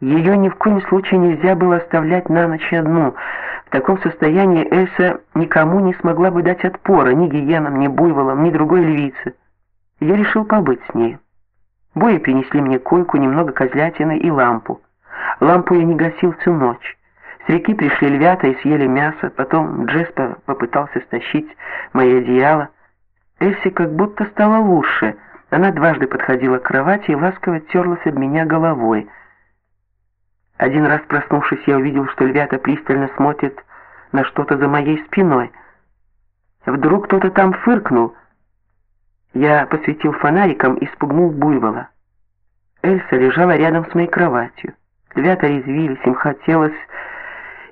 Ее ни в коем случае нельзя было оставлять на ночь одну. В таком состоянии Эльса никому не смогла бы дать отпора, ни гиенам, ни буйволам, ни другой львице. Я решил побыть с ней. Бои принесли мне койку, немного козлятины и лампу. Лампу я не гасил всю ночь. С реки пришли львята и съели мясо, потом Джеспа попытался стащить мои одеяло. Эльсе как будто стало лучше. Она дважды подходила к кровати и ласково терлась об меня головой. Один раз проснувшись, я увидел, что львята пристально смотрят на что-то за моей спиной. Вдруг кто-то там фыркнул. Я посветил фонариком и спугнул буйвола. Эльса лежала рядом с моей кроватью. Львята резвились, им хотелось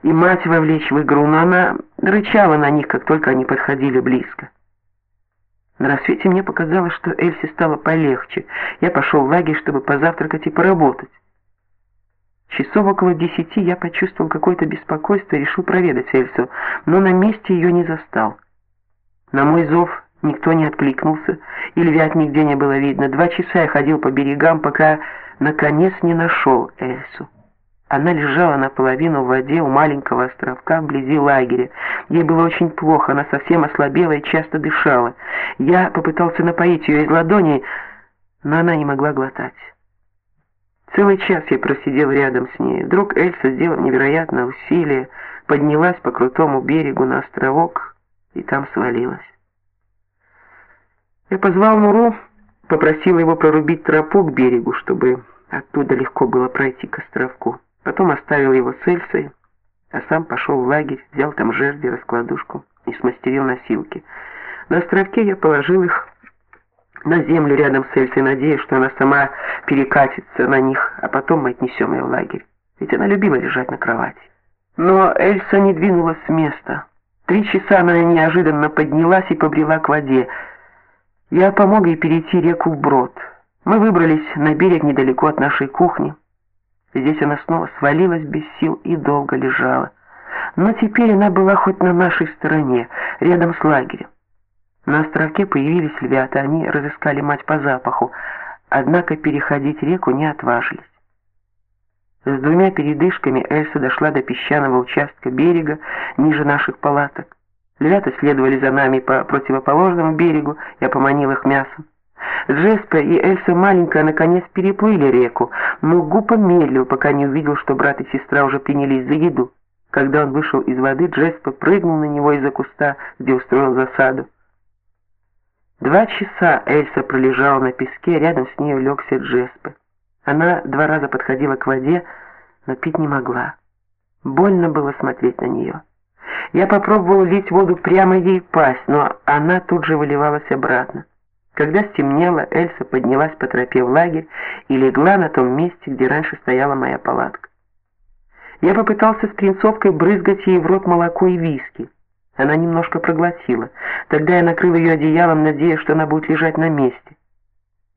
и мать вовлечь в игру, но она рычала на них, как только они подходили близко. На рассвете мне показалось, что Эльсе стало полегче. Я пошел в лагерь, чтобы позавтракать и поработать. Часов около десяти я почувствовал какое-то беспокойство и решил проведать Эльсу, но на месте ее не застал. На мой зов никто не откликнулся, и львят нигде не было видно. Два часа я ходил по берегам, пока наконец не нашел Эльсу. Она лежала наполовину в воде у маленького островка вблизи лагеря. Ей было очень плохо, она совсем ослабела и часто дышала. Я попытался напоить ее из ладоней, но она не могла глотать. Целый час я просидел рядом с ней. Вдруг Эльса, сделав невероятное усилие, поднялась по крутому берегу на островок и там свалилась. Я позвал Нуру, попросил его прорубить тропу к берегу, чтобы оттуда легко было пройти к островку. Потом оставил его с Эльсой, а сам пошел в лагерь, взял там жерди, раскладушку и смастерил носилки. На островке я положил их на землю рядом с Эльсой, надеясь, что она сама перекатится на них, а потом мы отнесем ее в лагерь. Ведь она любила лежать на кровати. Но Эльса не двинулась с места. Три часа она неожиданно поднялась и побрела к воде. Я помог ей перейти реку вброд. Мы выбрались на берег недалеко от нашей кухни. Здесь она снова свалилась без сил и долго лежала. Но теперь она была хоть на нашей стороне, рядом с лагерем. На островке появились львята, они разыскали мать по запаху, однако переходить реку не отважились. С двумя передышками Эльса дошла до песчаного участка берега ниже наших палаток. Львята следовали за нами по противоположному берегу, я поманил их мясом. Джеспа и Эльса маленькая наконец переплыли реку, но Гупа медлил, пока не увидел, что брат и сестра уже принялись за еду. Когда он вышел из воды, Джеспа прыгнул на него из-за куста, где устроил засаду. Два часа Эльса пролежала на песке, рядом с ней улегся Джеспа. Она два раза подходила к воде, но пить не могла. Больно было смотреть на нее. Я попробовал лить воду прямо ей в пасть, но она тут же выливалась обратно. Когда стемнело, Эльса поднялась по тропе в лагерь и легла на том месте, где раньше стояла моя палатка. Я попытался с принцовкой брызгать ей в рот молоко и виски. Она немножко проглотила. Тогда я накрыл ее одеялом, надеясь, что она будет лежать на месте.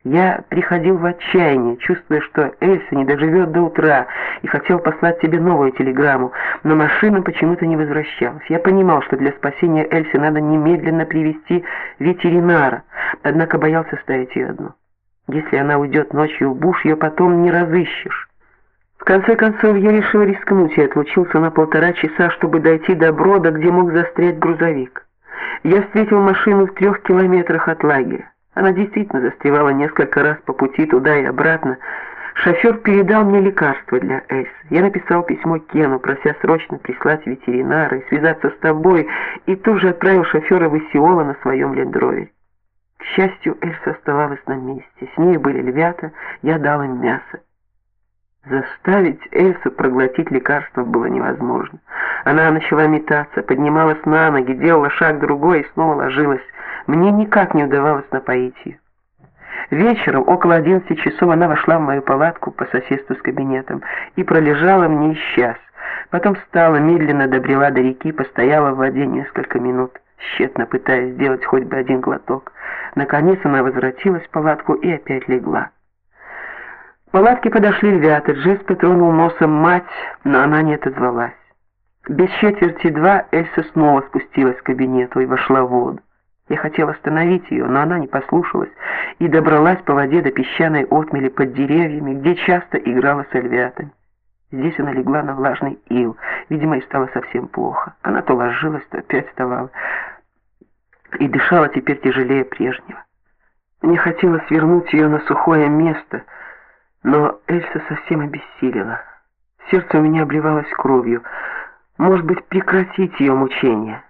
Я приходил в отчаяние, чувствуя, что Эльса не доживет до утра, и хотел послать тебе новую телеграмму, но машина почему-то не возвращалась. Я понимал, что для спасения Эльсы надо немедленно привести ветеринара, однако боялся ставить ее одну. Если она уйдет ночью в буш, ее потом не разыщешь. Конце концов, я решил рискнуть и отлучился на полтора часа, чтобы дойти до брода, где мог застрять грузовик. Я встретил машину в трех километрах от лагеря. Она действительно застревала несколько раз по пути туда и обратно. Шофер передал мне лекарство для Эйс. Я написал письмо Кену, прося срочно прислать ветеринара и связаться с тобой, и тут же отправил шофера в Исиола на своем лендровере. К счастью, Эльса оставалась на месте. С ней были львята, я дал им мясо. Заставить Эльсу проглотить лекарство было невозможно. Она начала метаться, поднималась на ноги, делала шаг другой и снова ложилась. Мне никак не удавалось напоить ее. Вечером, около одиннадцати часов, она вошла в мою палатку по соседству с кабинетом и пролежала в ней час. Потом встала, медленно добрела до реки, постояла в воде несколько минут, тщетно пытаясь сделать хоть бы один глоток. Наконец она возвратилась в палатку и опять легла. К палатке подошли львята, Джесс потронул носом мать, но она не отозвалась. Без четверти два Эльса снова спустилась к кабинету и вошла в воду. Я хотел остановить ее, но она не послушалась и добралась по воде до песчаной отмели под деревьями, где часто играла с львятами. Здесь она легла на влажный ил. Видимо, ей стало совсем плохо. Она то ложилась, то опять вставала. И дышала теперь тяжелее прежнего. Мне хотелось вернуть ее на сухое место, но Эльса совсем обессилила. Сердце у меня обливалось кровью. Может быть, прекратить ее мучения.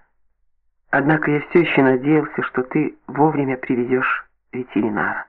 Однако я все еще надеялся, что ты вовремя привезешь ветеринара.